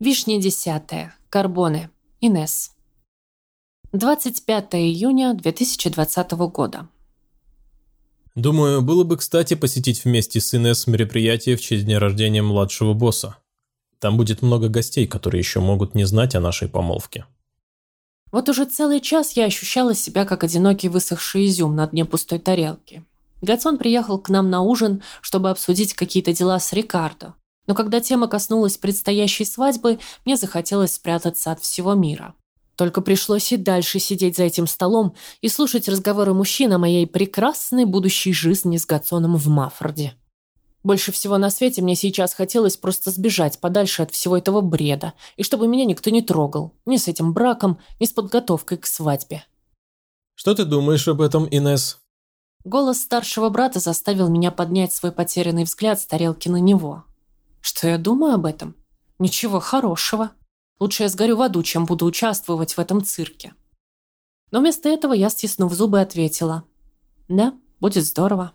Вишня десятая. Карбоны. Инес. 25 июня 2020 года. Думаю, было бы кстати посетить вместе с Инесс мероприятие в честь дня рождения младшего босса. Там будет много гостей, которые еще могут не знать о нашей помолвке. Вот уже целый час я ощущала себя как одинокий высохший изюм на дне пустой тарелки. Гацон приехал к нам на ужин, чтобы обсудить какие-то дела с Рикардо. Но когда тема коснулась предстоящей свадьбы, мне захотелось спрятаться от всего мира. Только пришлось и дальше сидеть за этим столом и слушать разговоры мужчин о моей прекрасной будущей жизни с Гацоном в Маффорде. Больше всего на свете мне сейчас хотелось просто сбежать подальше от всего этого бреда, и чтобы меня никто не трогал, ни с этим браком, ни с подготовкой к свадьбе. Что ты думаешь об этом, Инес? Голос старшего брата заставил меня поднять свой потерянный взгляд с тарелки на него. Что я думаю об этом? Ничего хорошего. Лучше я сгорю в аду, чем буду участвовать в этом цирке. Но вместо этого я, стиснув зубы, ответила. Да, будет здорово.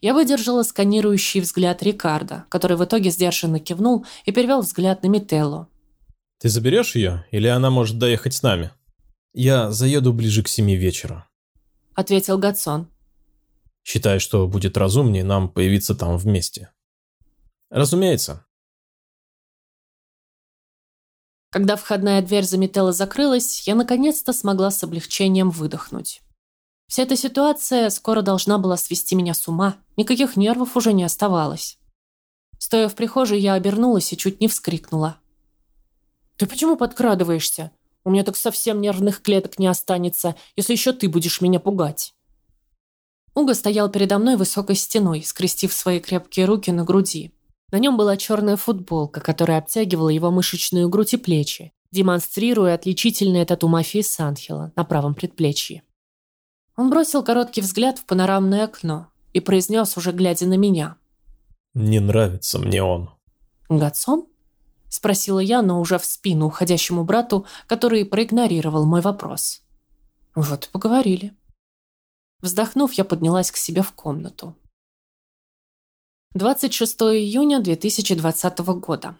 Я выдержала сканирующий взгляд Рикардо, который в итоге сдержанно кивнул и перевел взгляд на Мителлу. Ты заберешь ее, или она может доехать с нами? Я заеду ближе к семи вечера. Ответил Гатсон. Считаю, что будет разумнее нам появиться там вместе. Разумеется. Когда входная дверь за Мителло закрылась, я наконец-то смогла с облегчением выдохнуть. Вся эта ситуация скоро должна была свести меня с ума, никаких нервов уже не оставалось. Стоя в прихожей, я обернулась и чуть не вскрикнула. «Ты почему подкрадываешься? У меня так совсем нервных клеток не останется, если еще ты будешь меня пугать». Уга стоял передо мной высокой стеной, скрестив свои крепкие руки на груди. На нем была черная футболка, которая обтягивала его мышечную грудь и плечи, демонстрируя отличительное тату мафии Санхела на правом предплечье. Он бросил короткий взгляд в панорамное окно и произнес, уже глядя на меня. «Не нравится мне он». «Гатсон?» – спросила я, но уже в спину уходящему брату, который проигнорировал мой вопрос. «Вот и поговорили». Вздохнув, я поднялась к себе в комнату. 26 июня 2020 года.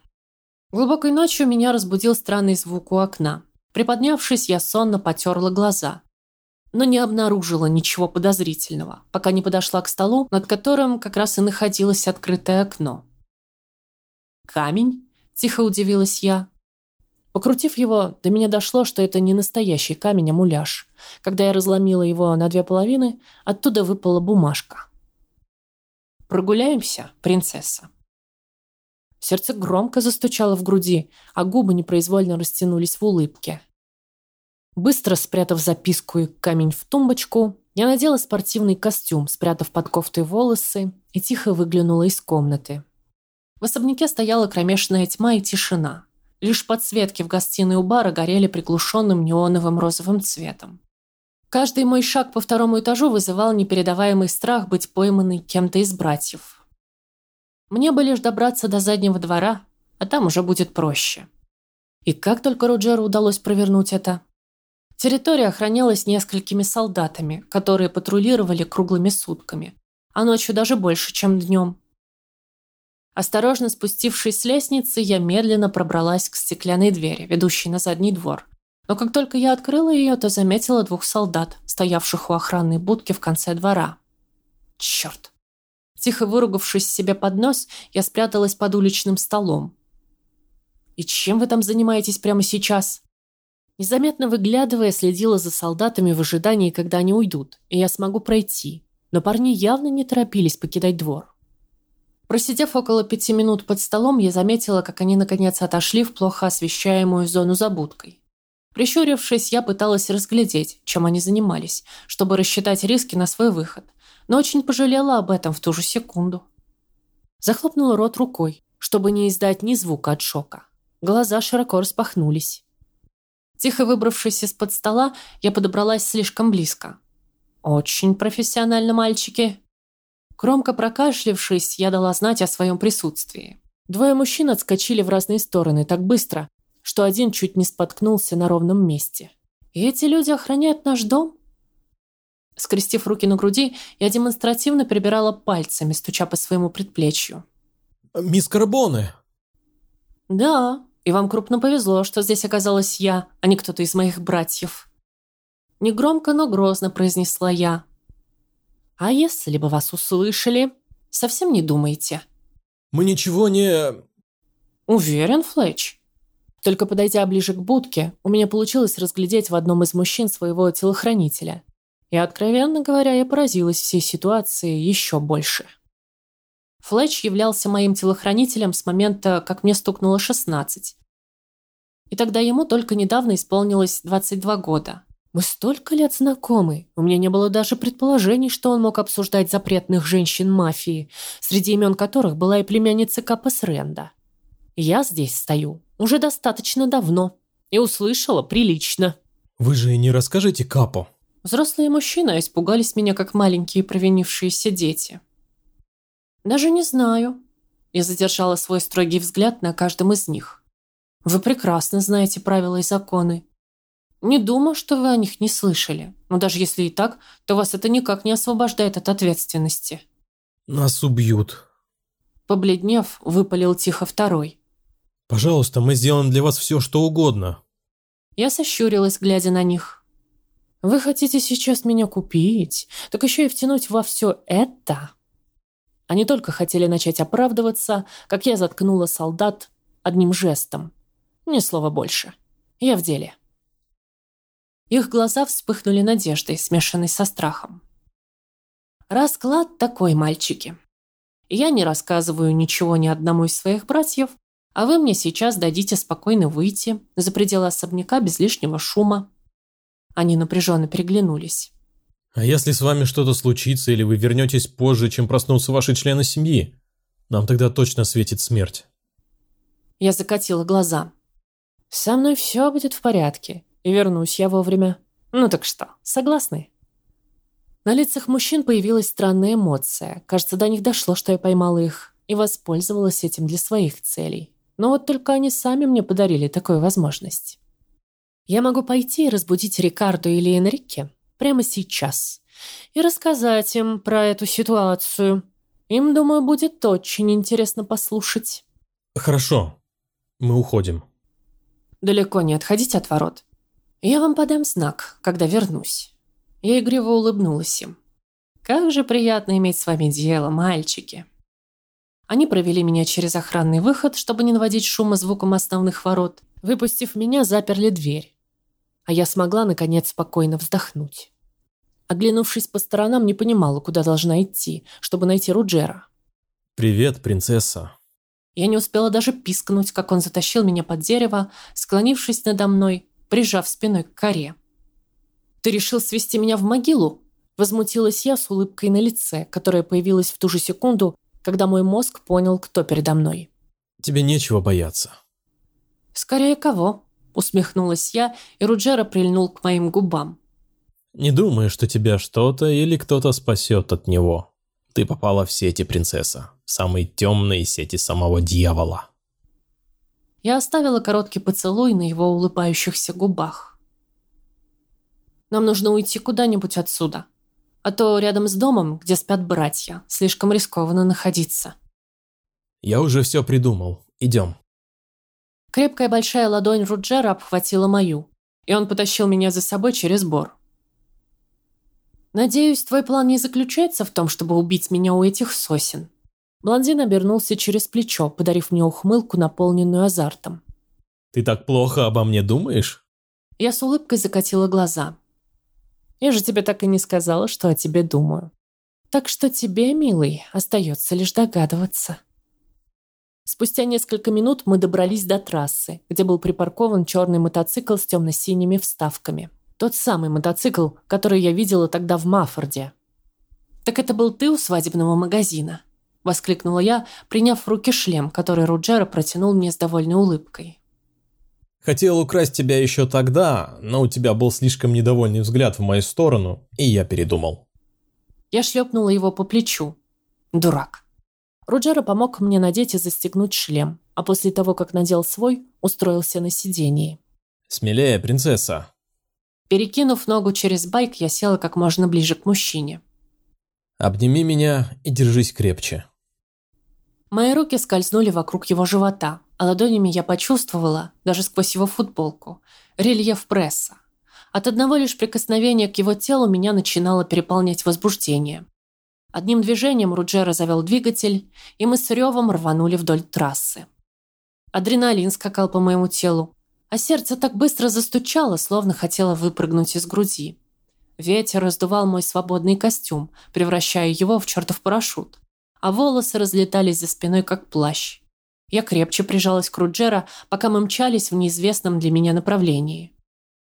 Глубокой ночью меня разбудил странный звук у окна. Приподнявшись, я сонно потерла глаза но не обнаружила ничего подозрительного, пока не подошла к столу, над которым как раз и находилось открытое окно. «Камень?» – тихо удивилась я. Покрутив его, до меня дошло, что это не настоящий камень, а муляж. Когда я разломила его на две половины, оттуда выпала бумажка. «Прогуляемся, принцесса?» Сердце громко застучало в груди, а губы непроизвольно растянулись в улыбке. Быстро спрятав записку и камень в тумбочку, я надела спортивный костюм, спрятав под кофтой волосы, и тихо выглянула из комнаты. В особняке стояла кромешная тьма и тишина. Лишь подсветки в гостиной у бара горели приглушенным неоновым розовым цветом. Каждый мой шаг по второму этажу вызывал непередаваемый страх быть пойманной кем-то из братьев. Мне бы лишь добраться до заднего двора, а там уже будет проще. И как только Роджеру удалось провернуть это? Территория охранялась несколькими солдатами, которые патрулировали круглыми сутками, а ночью даже больше, чем днем. Осторожно спустившись с лестницы, я медленно пробралась к стеклянной двери, ведущей на задний двор. Но как только я открыла ее, то заметила двух солдат, стоявших у охранной будки в конце двора. Черт! Тихо выругавшись себе под нос, я спряталась под уличным столом. «И чем вы там занимаетесь прямо сейчас?» Незаметно выглядывая, следила за солдатами в ожидании, когда они уйдут, и я смогу пройти. Но парни явно не торопились покидать двор. Просидев около пяти минут под столом, я заметила, как они наконец отошли в плохо освещаемую зону за будкой. Прищурившись, я пыталась разглядеть, чем они занимались, чтобы рассчитать риски на свой выход, но очень пожалела об этом в ту же секунду. Захлопнула рот рукой, чтобы не издать ни звука от шока. Глаза широко распахнулись. Тихо выбравшись из-под стола, я подобралась слишком близко. «Очень профессионально, мальчики!» Громко прокашлившись, я дала знать о своем присутствии. Двое мужчин отскочили в разные стороны так быстро, что один чуть не споткнулся на ровном месте. «И эти люди охраняют наш дом?» Скрестив руки на груди, я демонстративно перебирала пальцами, стуча по своему предплечью. «Мисс Карбоне!» «Да, И вам крупно повезло, что здесь оказалась я, а не кто-то из моих братьев. Негромко, но грозно произнесла я. А если бы вас услышали, совсем не думайте. Мы ничего не... Уверен, Флетч. Только подойдя ближе к будке, у меня получилось разглядеть в одном из мужчин своего телохранителя. И, откровенно говоря, я поразилась всей ситуации еще больше. Флетч являлся моим телохранителем с момента, как мне стукнуло 16. И тогда ему только недавно исполнилось 22 года. Мы столько лет знакомы. У меня не было даже предположений, что он мог обсуждать запретных женщин мафии, среди имен которых была и племянница Капас Ренда. Я здесь стою уже достаточно давно и услышала прилично. Вы же не расскажете Капо? Взрослые мужчины испугались меня, как маленькие провинившиеся дети. Даже не знаю. Я задержала свой строгий взгляд на каждом из них. Вы прекрасно знаете правила и законы. Не думаю, что вы о них не слышали. Но даже если и так, то вас это никак не освобождает от ответственности. Нас убьют. Побледнев, выпалил тихо второй. Пожалуйста, мы сделаем для вас все, что угодно. Я сощурилась, глядя на них. Вы хотите сейчас меня купить, так еще и втянуть во все это? Они только хотели начать оправдываться, как я заткнула солдат одним жестом. Ни слова больше. Я в деле. Их глаза вспыхнули надеждой, смешанной со страхом. Расклад такой, мальчики. Я не рассказываю ничего ни одному из своих братьев, а вы мне сейчас дадите спокойно выйти за пределы особняка без лишнего шума. Они напряженно переглянулись. А если с вами что-то случится или вы вернетесь позже, чем проснутся ваши члены семьи? Нам тогда точно светит смерть. Я закатила глаза. Со мной все будет в порядке, и вернусь я вовремя. Ну так что, согласны? На лицах мужчин появилась странная эмоция. Кажется, до них дошло, что я поймала их, и воспользовалась этим для своих целей. Но вот только они сами мне подарили такую возможность. Я могу пойти и разбудить Рикарду или Энрике прямо сейчас и рассказать им про эту ситуацию. Им, думаю, будет очень интересно послушать. Хорошо. Мы уходим. Далеко не отходите от ворот. Я вам подам знак, когда вернусь. Я игриво улыбнулась им. Как же приятно иметь с вами дело, мальчики. Они провели меня через охранный выход, чтобы не наводить шума звуком основных ворот. Выпустив меня, заперли дверь. А я смогла, наконец, спокойно вздохнуть. Оглянувшись по сторонам, не понимала, куда должна идти, чтобы найти Руджера. «Привет, принцесса». Я не успела даже пискнуть, как он затащил меня под дерево, склонившись надо мной, прижав спиной к коре. «Ты решил свести меня в могилу?» Возмутилась я с улыбкой на лице, которая появилась в ту же секунду, когда мой мозг понял, кто передо мной. «Тебе нечего бояться». «Скорее кого?» – усмехнулась я, и Руджера прильнул к моим губам. «Не думаю, что тебя что-то или кто-то спасет от него. Ты попала в сети, принцесса. Самые темные сети самого дьявола». Я оставила короткий поцелуй на его улыбающихся губах. «Нам нужно уйти куда-нибудь отсюда», а то рядом с домом, где спят братья, слишком рискованно находиться. Я уже все придумал. Идем. Крепкая большая ладонь Руджера обхватила мою, и он потащил меня за собой через бор. «Надеюсь, твой план не заключается в том, чтобы убить меня у этих сосен». Блондин обернулся через плечо, подарив мне ухмылку, наполненную азартом. «Ты так плохо обо мне думаешь?» Я с улыбкой закатила глаза. Я же тебе так и не сказала, что о тебе думаю. Так что тебе, милый, остается лишь догадываться. Спустя несколько минут мы добрались до трассы, где был припаркован черный мотоцикл с темно-синими вставками. Тот самый мотоцикл, который я видела тогда в Маффорде. «Так это был ты у свадебного магазина?» – воскликнула я, приняв в руки шлем, который Руджера протянул мне с довольной улыбкой. Хотел украсть тебя еще тогда, но у тебя был слишком недовольный взгляд в мою сторону, и я передумал. Я шлепнула его по плечу. Дурак. Руджера помог мне надеть и застегнуть шлем, а после того, как надел свой, устроился на сидении. «Смелее, принцесса!» Перекинув ногу через байк, я села как можно ближе к мужчине. «Обними меня и держись крепче». Мои руки скользнули вокруг его живота, а ладонями я почувствовала, даже сквозь его футболку, рельеф пресса. От одного лишь прикосновения к его телу меня начинало переполнять возбуждение. Одним движением Руджера завел двигатель, и мы с ревом рванули вдоль трассы. Адреналин скакал по моему телу, а сердце так быстро застучало, словно хотело выпрыгнуть из груди. Ветер раздувал мой свободный костюм, превращая его в чертов парашют, а волосы разлетались за спиной, как плащ. Я крепче прижалась к Руджера, пока мы мчались в неизвестном для меня направлении.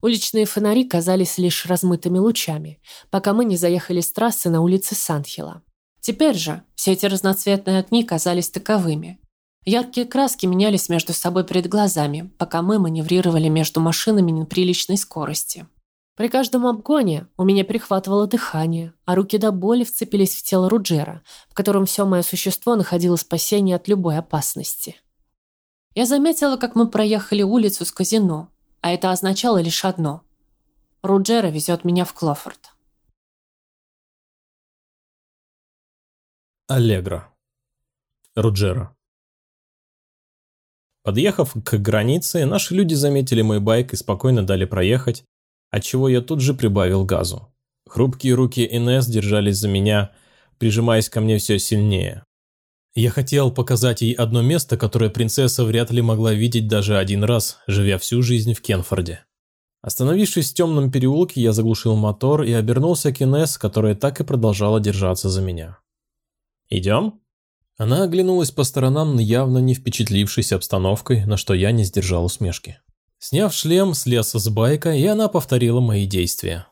Уличные фонари казались лишь размытыми лучами, пока мы не заехали с трассы на улице Санхила. Теперь же все эти разноцветные огни казались таковыми. Яркие краски менялись между собой перед глазами, пока мы маневрировали между машинами на приличной скорости. При каждом обгоне у меня перехватывало дыхание, а руки до боли вцепились в тело Руджера, в котором все мое существо находило спасение от любой опасности. Я заметила, как мы проехали улицу с казино, а это означало лишь одно. Руджера везет меня в Клофорд. Аллегро. Руджера. Подъехав к границе, наши люди заметили мой байк и спокойно дали проехать, отчего я тут же прибавил газу. Хрупкие руки Инес держались за меня, прижимаясь ко мне все сильнее. Я хотел показать ей одно место, которое принцесса вряд ли могла видеть даже один раз, живя всю жизнь в Кенфорде. Остановившись в темном переулке, я заглушил мотор и обернулся к Инесс, которая так и продолжала держаться за меня. «Идем?» Она оглянулась по сторонам, явно не впечатлившись обстановкой, на что я не сдержал усмешки. Сняв шлем, слез с байка, и она повторила мои действия.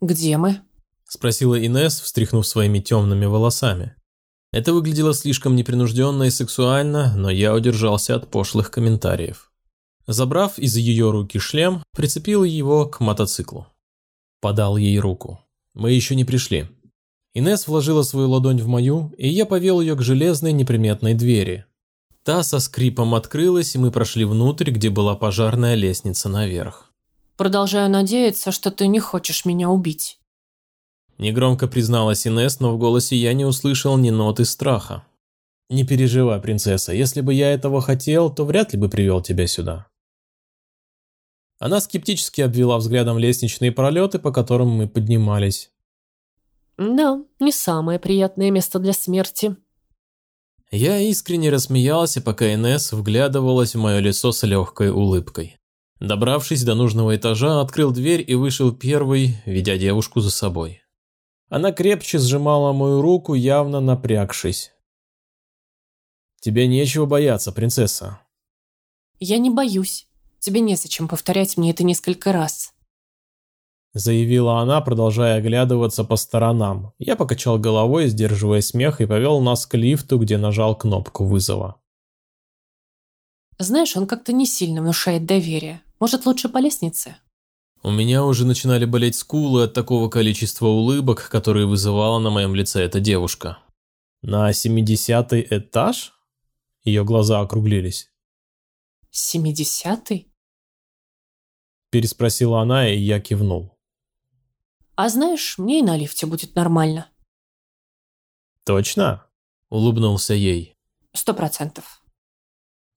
«Где мы?» – спросила Инес, встряхнув своими темными волосами. Это выглядело слишком непринужденно и сексуально, но я удержался от пошлых комментариев. Забрав из ее руки шлем, прицепил его к мотоциклу. Подал ей руку. Мы еще не пришли. Инес вложила свою ладонь в мою, и я повел ее к железной неприметной двери. Та со скрипом открылась, и мы прошли внутрь, где была пожарная лестница наверх. «Продолжаю надеяться, что ты не хочешь меня убить». Негромко призналась Инесс, но в голосе я не услышал ни ноты страха. «Не переживай, принцесса, если бы я этого хотел, то вряд ли бы привел тебя сюда». Она скептически обвела взглядом лестничные пролеты, по которым мы поднимались. «Да, не самое приятное место для смерти». Я искренне рассмеялся, пока Инесс вглядывалась в мое лицо с легкой улыбкой. Добравшись до нужного этажа, открыл дверь и вышел первый, ведя девушку за собой. Она крепче сжимала мою руку, явно напрягшись. «Тебе нечего бояться, принцесса». «Я не боюсь. Тебе незачем повторять мне это несколько раз». Заявила она, продолжая оглядываться по сторонам. Я покачал головой, сдерживая смех, и повел нас к лифту, где нажал кнопку вызова. «Знаешь, он как-то не сильно внушает доверие. Может, лучше по лестнице?» У меня уже начинали болеть скулы от такого количества улыбок, которые вызывала на моем лице эта девушка. На семидесятый этаж? Ее глаза округлились. «Семидесятый?» Переспросила она, и я кивнул. «А знаешь, мне и на лифте будет нормально». «Точно?» – улыбнулся ей. «Сто процентов».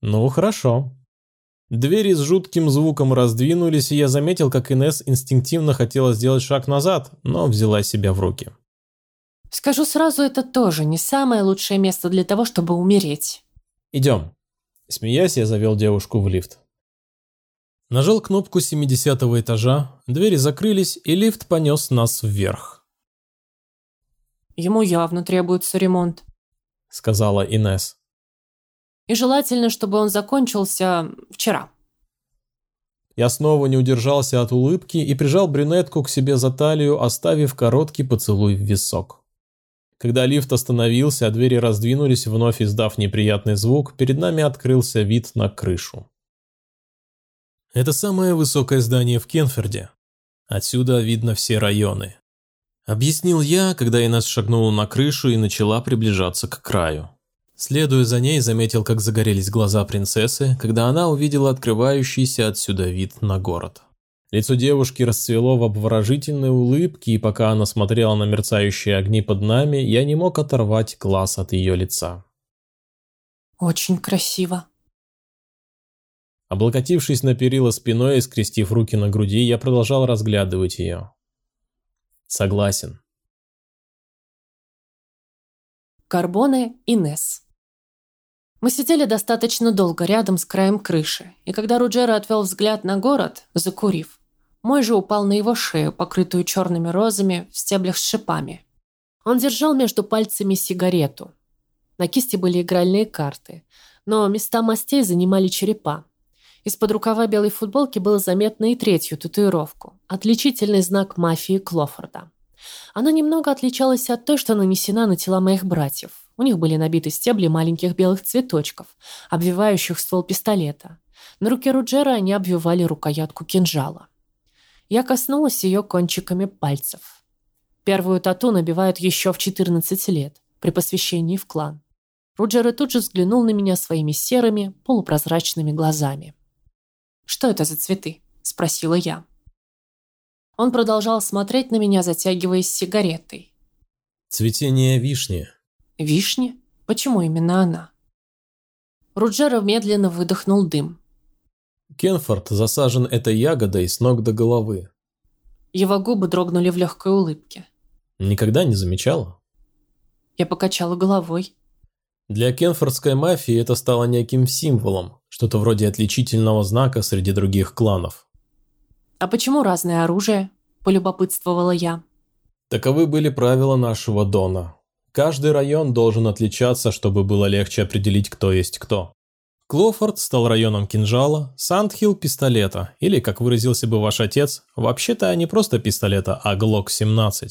«Ну, хорошо. Двери с жутким звуком раздвинулись, и я заметил, как Инес инстинктивно хотела сделать шаг назад, но взяла себя в руки. «Скажу сразу, это тоже не самое лучшее место для того, чтобы умереть». «Идем». Смеясь, я завел девушку в лифт. Нажал кнопку 70 этажа, двери закрылись, и лифт понес нас вверх. «Ему явно требуется ремонт», — сказала Инес. И желательно, чтобы он закончился вчера. Я снова не удержался от улыбки и прижал брюнетку к себе за талию, оставив короткий поцелуй в висок. Когда лифт остановился, а двери раздвинулись, вновь издав неприятный звук, перед нами открылся вид на крышу. Это самое высокое здание в Кенферде. Отсюда видно все районы. Объяснил я, когда Инесс шагнула на крышу и начала приближаться к краю. Следуя за ней, заметил, как загорелись глаза принцессы, когда она увидела открывающийся отсюда вид на город. Лицо девушки расцвело в обворожительной улыбке, и пока она смотрела на мерцающие огни под нами, я не мог оторвать глаз от ее лица. «Очень красиво», Облокотившись на перила спиной и скрестив руки на груди, я продолжал разглядывать ее. Согласен. Карбоне и Несс. Мы сидели достаточно долго рядом с краем крыши, и когда Руджера отвел взгляд на город, закурив, мой же упал на его шею, покрытую черными розами в стеблях с шипами. Он держал между пальцами сигарету. На кисти были игральные карты, но места мастей занимали черепа. Из-под рукава белой футболки было заметно и третью татуировку – отличительный знак мафии Клофорда. Она немного отличалась от той, что нанесена на тела моих братьев. У них были набиты стебли маленьких белых цветочков, обвивающих ствол пистолета. На руке Руджера они обвивали рукоятку кинжала. Я коснулась ее кончиками пальцев. Первую тату набивают еще в 14 лет, при посвящении в клан. Руджера тут же взглянул на меня своими серыми, полупрозрачными глазами. «Что это за цветы?» – спросила я. Он продолжал смотреть на меня, затягиваясь сигаретой. «Цветение вишни». «Вишни? Почему именно она?» Руджера медленно выдохнул дым. Кенфорд засажен этой ягодой с ног до головы. Его губы дрогнули в легкой улыбке. Никогда не замечала? Я покачала головой. Для кенфордской мафии это стало неким символом, что-то вроде отличительного знака среди других кланов. «А почему разное оружие?» – полюбопытствовала я. Таковы были правила нашего Дона. Каждый район должен отличаться, чтобы было легче определить, кто есть кто. Клофорд стал районом кинжала, Сандхилл – пистолета, или, как выразился бы ваш отец, вообще-то не просто пистолета, а Глок-17.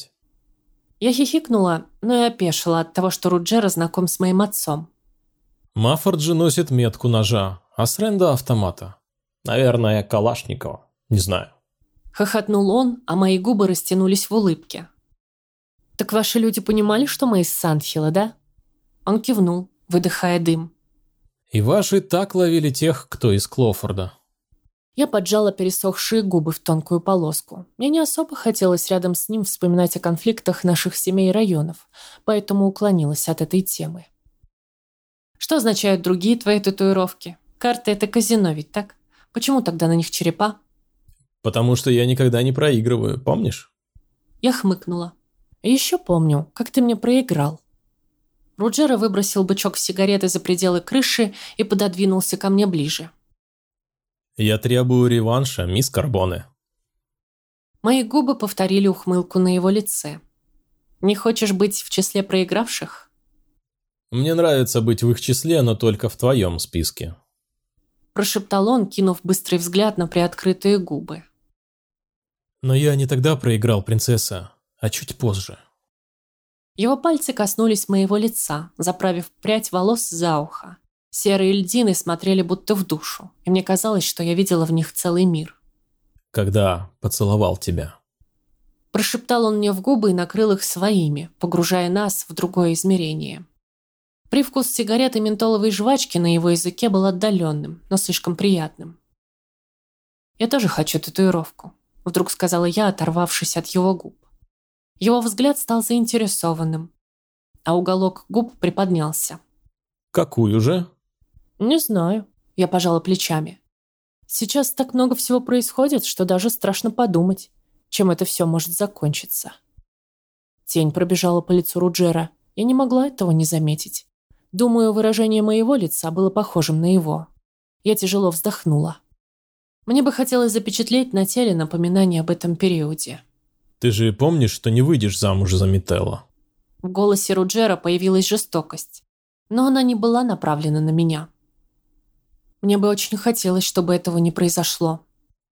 Я хихикнула, но и опешила от того, что Руджера знаком с моим отцом. Маффорд же носит метку ножа, а Сренда – автомата. Наверное, Калашникова. Не знаю. Хохотнул он, а мои губы растянулись в улыбке. «Так ваши люди понимали, что мы из Сандхила, да?» Он кивнул, выдыхая дым. «И ваши так ловили тех, кто из Клофорда?» Я поджала пересохшие губы в тонкую полоску. Мне не особо хотелось рядом с ним вспоминать о конфликтах наших семей и районов, поэтому уклонилась от этой темы. «Что означают другие твои татуировки? Карты — это казино ведь, так? Почему тогда на них черепа?» Потому что я никогда не проигрываю, помнишь? Я хмыкнула. Еще помню, как ты мне проиграл. Руджера выбросил бычок сигареты за пределы крыши и пододвинулся ко мне ближе. Я требую реванша, мисс Карбоне. Мои губы повторили ухмылку на его лице. Не хочешь быть в числе проигравших? Мне нравится быть в их числе, но только в твоем списке. Прошептал он, кинув быстрый взгляд на приоткрытые губы. Но я не тогда проиграл, принцесса, а чуть позже. Его пальцы коснулись моего лица, заправив прядь волос за ухо. Серые льдины смотрели будто в душу, и мне казалось, что я видела в них целый мир. Когда поцеловал тебя. Прошептал он мне в губы и накрыл их своими, погружая нас в другое измерение. Привкус сигареты ментоловой жвачки на его языке был отдаленным, но слишком приятным. Я тоже хочу татуировку вдруг сказала я, оторвавшись от его губ. Его взгляд стал заинтересованным, а уголок губ приподнялся. «Какую же?» «Не знаю», – я пожала плечами. «Сейчас так много всего происходит, что даже страшно подумать, чем это все может закончиться». Тень пробежала по лицу Руджера. Я не могла этого не заметить. Думаю, выражение моего лица было похожим на его. Я тяжело вздохнула. Мне бы хотелось запечатлеть на теле напоминание об этом периоде. Ты же помнишь, что не выйдешь замуж за Мителла? В голосе Руджера появилась жестокость, но она не была направлена на меня. Мне бы очень хотелось, чтобы этого не произошло.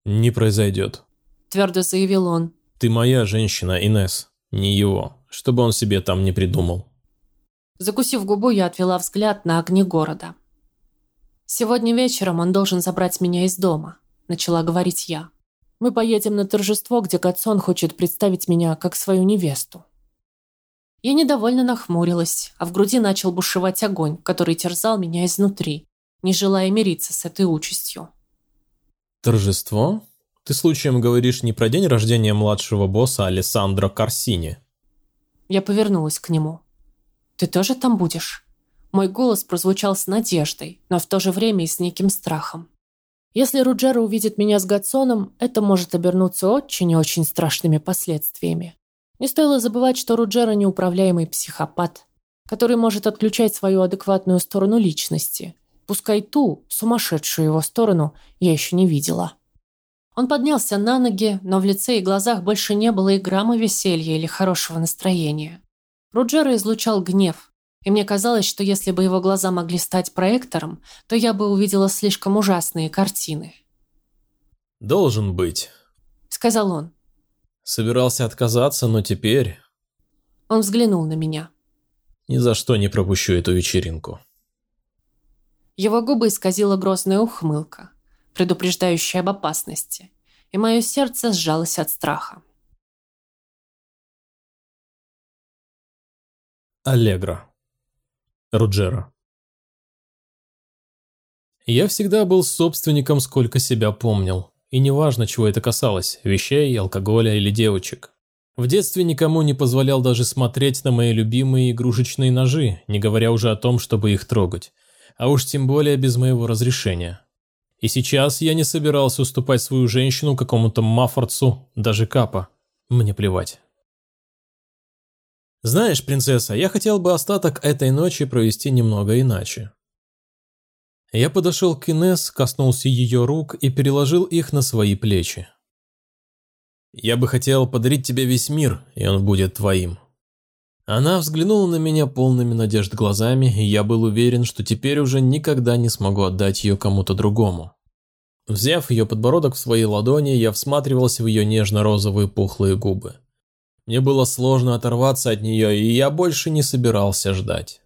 Не произойдет. Твердо заявил он. Ты моя женщина, Инес, не его, чтобы он себе там не придумал. Закусив губу, я отвела взгляд на огни города. Сегодня вечером он должен забрать меня из дома. – начала говорить я. «Мы поедем на торжество, где Катсон хочет представить меня как свою невесту». Я недовольно нахмурилась, а в груди начал бушевать огонь, который терзал меня изнутри, не желая мириться с этой участью. «Торжество? Ты случаем говоришь не про день рождения младшего босса Алессандро Корсини?» Я повернулась к нему. «Ты тоже там будешь?» Мой голос прозвучал с надеждой, но в то же время и с неким страхом. Если Руджера увидит меня с Гатсоном, это может обернуться очень и очень страшными последствиями. Не стоило забывать, что Руджера неуправляемый психопат, который может отключать свою адекватную сторону личности. Пускай ту, сумасшедшую его сторону, я еще не видела. Он поднялся на ноги, но в лице и глазах больше не было и грамма веселья или хорошего настроения. Руджера излучал гнев, и мне казалось, что если бы его глаза могли стать проектором, то я бы увидела слишком ужасные картины. «Должен быть», — сказал он. Собирался отказаться, но теперь... Он взглянул на меня. Ни за что не пропущу эту вечеринку. Его губы исказила грозная ухмылка, предупреждающая об опасности, и мое сердце сжалось от страха. Аллегра. Руджера. Я всегда был собственником, сколько себя помнил. И неважно, чего это касалось – вещей, алкоголя или девочек. В детстве никому не позволял даже смотреть на мои любимые игрушечные ножи, не говоря уже о том, чтобы их трогать. А уж тем более без моего разрешения. И сейчас я не собирался уступать свою женщину какому-то мафорцу, даже капа. Мне плевать. Знаешь, принцесса, я хотел бы остаток этой ночи провести немного иначе. Я подошел к Инесс, коснулся ее рук и переложил их на свои плечи. Я бы хотел подарить тебе весь мир, и он будет твоим. Она взглянула на меня полными надежд глазами, и я был уверен, что теперь уже никогда не смогу отдать ее кому-то другому. Взяв ее подбородок в свои ладони, я всматривался в ее нежно-розовые пухлые губы. Мне было сложно оторваться от нее, и я больше не собирался ждать.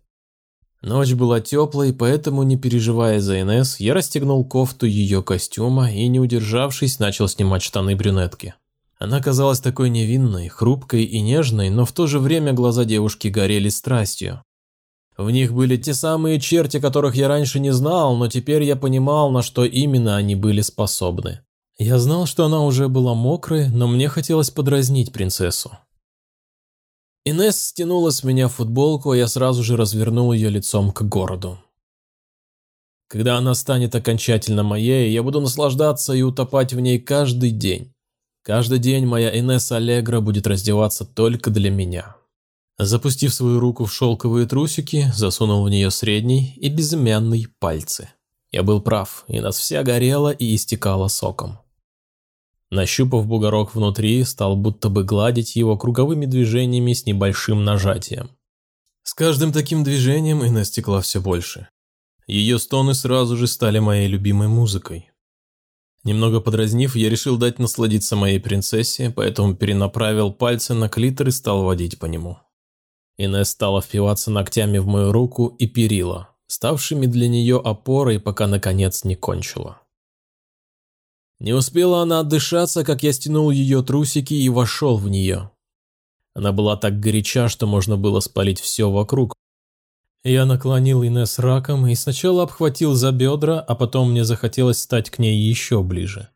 Ночь была теплой, поэтому, не переживая за Инесс, я расстегнул кофту ее костюма и, не удержавшись, начал снимать штаны брюнетки. Она казалась такой невинной, хрупкой и нежной, но в то же время глаза девушки горели страстью. В них были те самые черти, которых я раньше не знал, но теперь я понимал, на что именно они были способны. Я знал, что она уже была мокрой, но мне хотелось подразнить принцессу. Инесс стянула с меня футболку, а я сразу же развернул ее лицом к городу. Когда она станет окончательно моей, я буду наслаждаться и утопать в ней каждый день. Каждый день моя Инесса Аллегра будет раздеваться только для меня. Запустив свою руку в шелковые трусики, засунул в нее средний и безымянный пальцы. Я был прав, и нас вся горела и истекала соком. Нащупав бугорок внутри, стал будто бы гладить его круговыми движениями с небольшим нажатием. С каждым таким движением и настекла все больше. Ее стоны сразу же стали моей любимой музыкой. Немного подразнив, я решил дать насладиться моей принцессе, поэтому перенаправил пальцы на клитор и стал водить по нему. Инесс стала впиваться ногтями в мою руку и перила, ставшими для нее опорой, пока наконец не кончила. Не успела она отдышаться, как я стянул ее трусики и вошел в нее. Она была так горяча, что можно было спалить все вокруг. Я наклонил Инесс раком и сначала обхватил за бедра, а потом мне захотелось стать к ней еще ближе.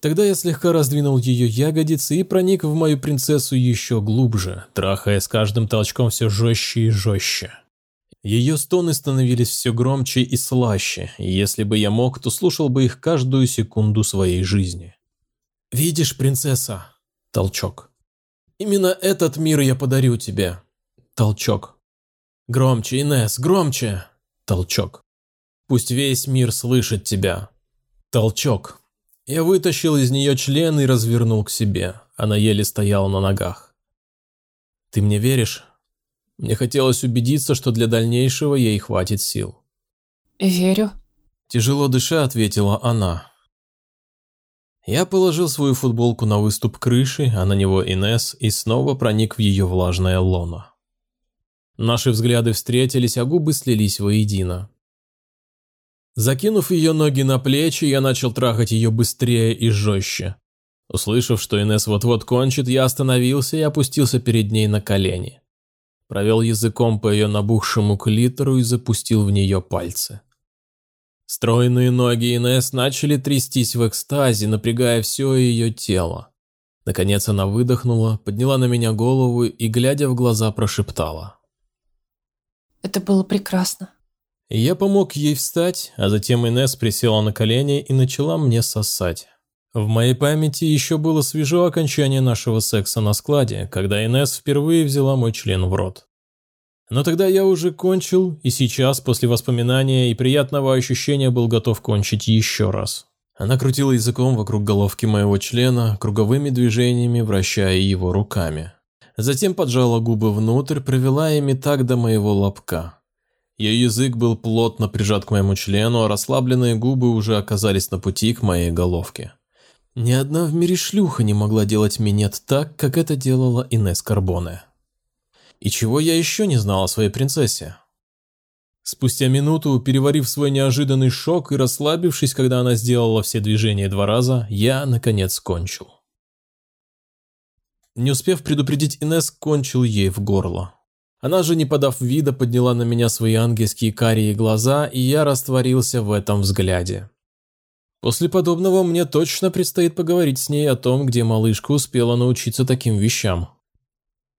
Тогда я слегка раздвинул ее ягодицы и проник в мою принцессу еще глубже, трахая с каждым толчком все жестче и жестче. Ее стоны становились все громче и слаще, и если бы я мог, то слушал бы их каждую секунду своей жизни. «Видишь, принцесса?» Толчок. «Именно этот мир я подарю тебе». Толчок. «Громче, Инесс, громче!» Толчок. «Пусть весь мир слышит тебя». Толчок. Я вытащил из нее член и развернул к себе. Она еле стояла на ногах. «Ты мне веришь?» Мне хотелось убедиться, что для дальнейшего ей хватит сил. «Верю», – тяжело дыша ответила она. Я положил свою футболку на выступ крыши, а на него Инес и снова проник в ее влажное лоно. Наши взгляды встретились, а губы слились воедино. Закинув ее ноги на плечи, я начал трахать ее быстрее и жестче. Услышав, что Инес вот-вот кончит, я остановился и опустился перед ней на колени провел языком по ее набухшему клитору и запустил в нее пальцы. Стройные ноги Инесс начали трястись в экстазе, напрягая все ее тело. Наконец она выдохнула, подняла на меня голову и, глядя в глаза, прошептала. «Это было прекрасно». Я помог ей встать, а затем Инесс присела на колени и начала мне сосать. В моей памяти еще было свежо окончание нашего секса на складе, когда Инесс впервые взяла мой член в рот. Но тогда я уже кончил, и сейчас, после воспоминания и приятного ощущения, был готов кончить еще раз. Она крутила языком вокруг головки моего члена, круговыми движениями вращая его руками. Затем поджала губы внутрь, провела ими так до моего лобка. Ее язык был плотно прижат к моему члену, а расслабленные губы уже оказались на пути к моей головке. Ни одна в мире шлюха не могла делать минет так, как это делала Инесс Карбоне. И чего я еще не знал о своей принцессе? Спустя минуту, переварив свой неожиданный шок и расслабившись, когда она сделала все движения два раза, я, наконец, кончил. Не успев предупредить Инес, кончил ей в горло. Она же, не подав вида, подняла на меня свои ангельские карие глаза, и я растворился в этом взгляде. После подобного мне точно предстоит поговорить с ней о том, где малышка успела научиться таким вещам.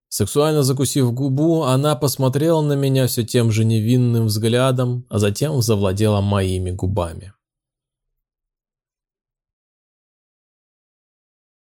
Сексуально закусив губу, она посмотрела на меня все тем же невинным взглядом, а затем завладела моими губами.